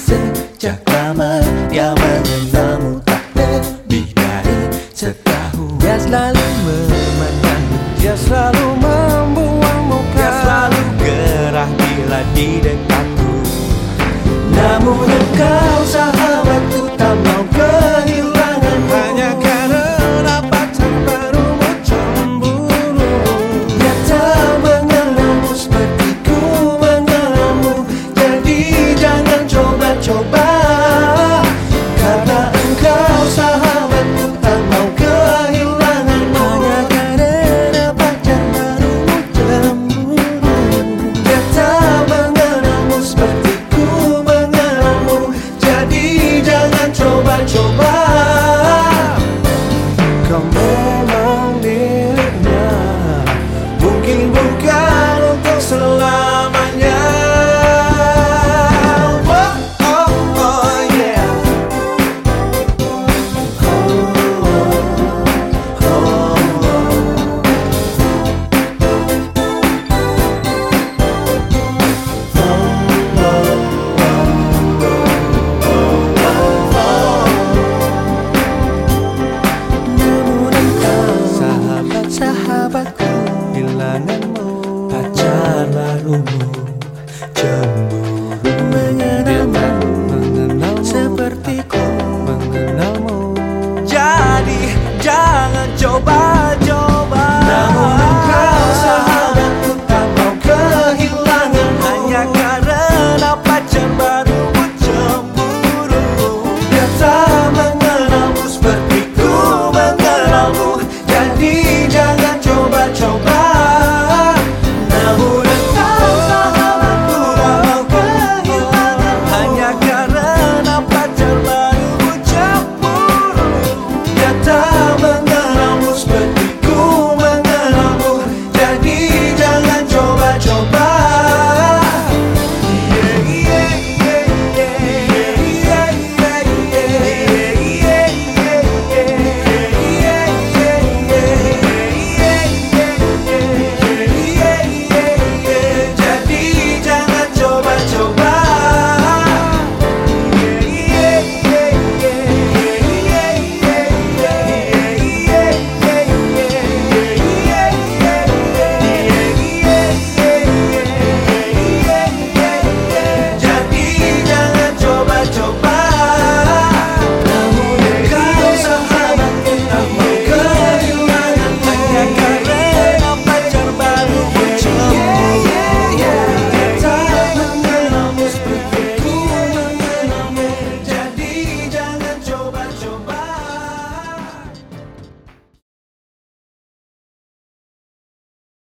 Sejak lama dia menentangmu tak lebih dari setahun Dia selalu memandang, dia selalu membuang muka Dia selalu gerah bila di dekatku Namun engkau sahabatku tak mau. come sahabatku. Kehilanganmu pacar barumu cemburu